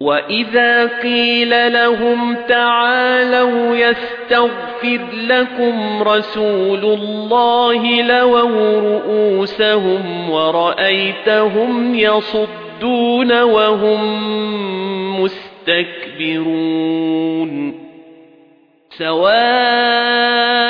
وَإِذَا قِيلَ لَهُمْ تَعَالَوْا يَسْتَغْفِرْ لَكُمْ رَسُولُ اللَّهِ لَوَوْا رُءُوسَهُمْ وَرَأَيْتَهُمْ يَصُدُّونَ وَهُمْ مُسْتَكْبِرُونَ سَوَاءٌ